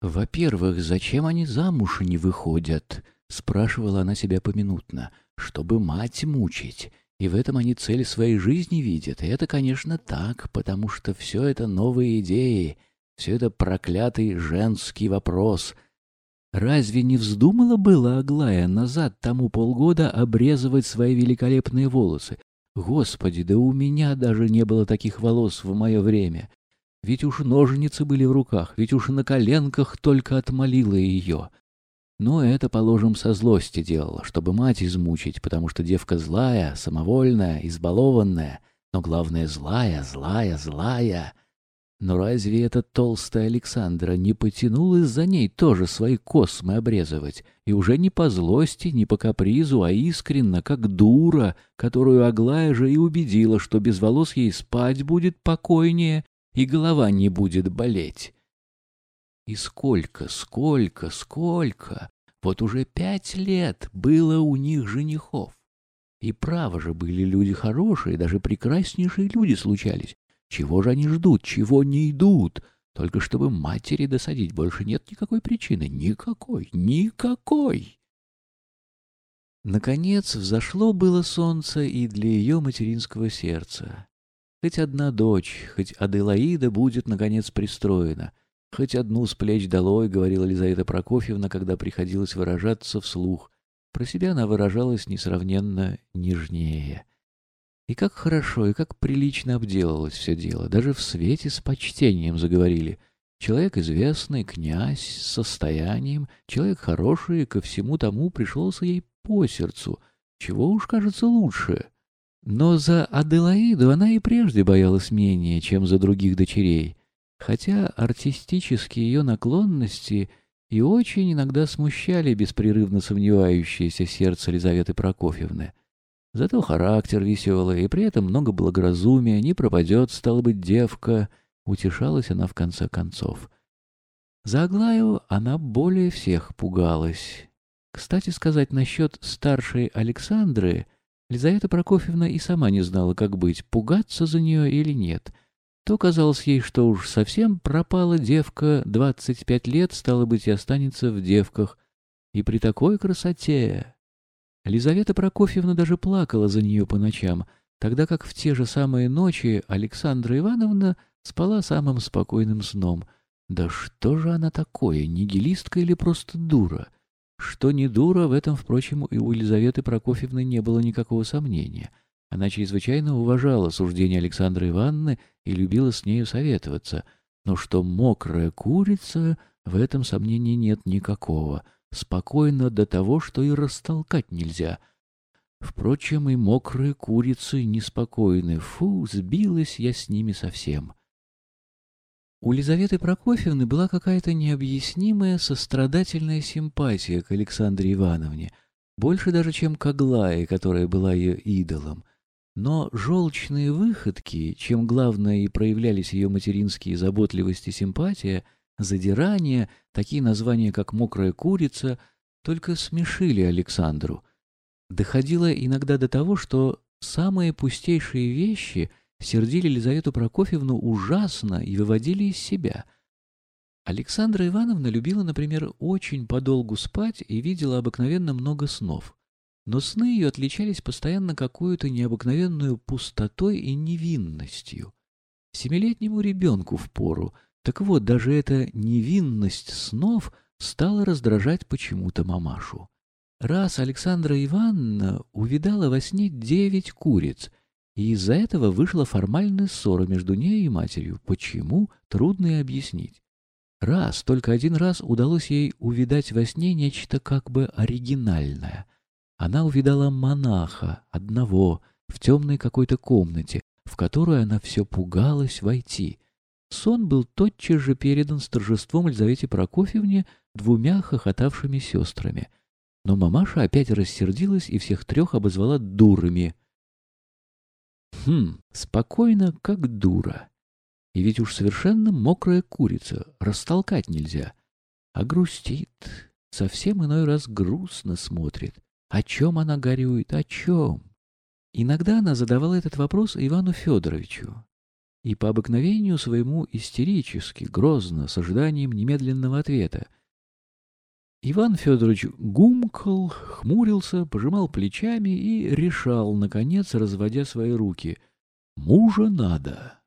«Во-первых, зачем они замуж не выходят?» — спрашивала она себя поминутно. «Чтобы мать мучить. И в этом они цель своей жизни видят. И это, конечно, так, потому что все это новые идеи, все это проклятый женский вопрос. Разве не вздумала была Аглая назад тому полгода обрезывать свои великолепные волосы? Господи, да у меня даже не было таких волос в мое время. Ведь уж ножницы были в руках, ведь уж на коленках только отмолила ее. Но это, положим, со злости делала, чтобы мать измучить, потому что девка злая, самовольная, избалованная, но главное злая, злая, злая. Но разве эта толстая Александра не потянулась за ней тоже свои космы обрезывать? И уже не по злости, не по капризу, а искренно, как дура, которую Аглая же и убедила, что без волос ей спать будет покойнее и голова не будет болеть. И сколько, сколько, сколько, вот уже пять лет было у них женихов. И право же были люди хорошие, даже прекраснейшие люди случались. Чего же они ждут, чего не идут? Только чтобы матери досадить, больше нет никакой причины. Никакой, никакой. Наконец взошло было солнце и для ее материнского сердца. Хоть одна дочь, хоть Аделаида будет, наконец, пристроена — Хоть одну с плеч долой, — говорила Лизавета Прокофьевна, когда приходилось выражаться вслух. Про себя она выражалась несравненно нежнее. И как хорошо, и как прилично обделалось все дело. Даже в свете с почтением заговорили. Человек известный, князь, с состоянием, человек хороший, ко всему тому пришелся ей по сердцу. Чего уж кажется лучше. Но за Аделаиду она и прежде боялась менее, чем за других дочерей хотя артистические ее наклонности и очень иногда смущали беспрерывно сомневающееся сердце Лизаветы Прокофьевны. Зато характер веселый, и при этом много благоразумия, не пропадет, стала быть, девка, утешалась она в конце концов. За Аглаю она более всех пугалась. Кстати сказать, насчет старшей Александры Лизавета Прокофьевна и сама не знала, как быть, пугаться за нее или нет — то казалось ей, что уж совсем пропала девка, двадцать пять лет, стало быть, и останется в девках. И при такой красоте... Лизавета Прокофьевна даже плакала за нее по ночам, тогда как в те же самые ночи Александра Ивановна спала самым спокойным сном. Да что же она такое, нигилистка или просто дура? Что не дура, в этом, впрочем, и у Елизаветы Прокофьевны не было никакого сомнения — она чрезвычайно уважала суждение Александры Ивановны и любила с нею советоваться, но что мокрая курица, в этом сомнения нет никакого, спокойно до того, что и растолкать нельзя. Впрочем, и мокрые курицы неспокойны. Фу, сбилась я с ними совсем. У Лизаветы Прокофьевны была какая-то необъяснимая сострадательная симпатия к Александре Ивановне, больше даже, чем к Аглае, которая была ее идолом. Но желчные выходки, чем главное и проявлялись ее материнские заботливость и симпатия, задирание, такие названия, как «мокрая курица», только смешили Александру. Доходило иногда до того, что самые пустейшие вещи сердили Лизавету Прокофьевну ужасно и выводили из себя. Александра Ивановна любила, например, очень подолгу спать и видела обыкновенно много снов но сны ее отличались постоянно какой-то необыкновенную пустотой и невинностью. Семилетнему ребенку впору. Так вот, даже эта невинность снов стала раздражать почему-то мамашу. Раз Александра Ивановна увидала во сне девять куриц, и из-за этого вышла формальная ссора между ней и матерью. Почему? Трудно и объяснить. Раз, только один раз удалось ей увидать во сне нечто как бы оригинальное — она увидала монаха, одного, в темной какой-то комнате, в которую она все пугалась войти. Сон был тотчас же передан с торжеством Елизавете Прокофьевне двумя хохотавшими сестрами. Но мамаша опять рассердилась и всех трех обозвала дурами. Хм, спокойно, как дура. И ведь уж совершенно мокрая курица, растолкать нельзя. А грустит, совсем иной раз грустно смотрит. О чем она горюет? О чем? Иногда она задавала этот вопрос Ивану Федоровичу. и по обыкновению своему истерически, грозно, с ожиданием немедленного ответа. Иван Федорович гумкал, хмурился, пожимал плечами и решал, наконец, разводя свои руки. «Мужа надо!»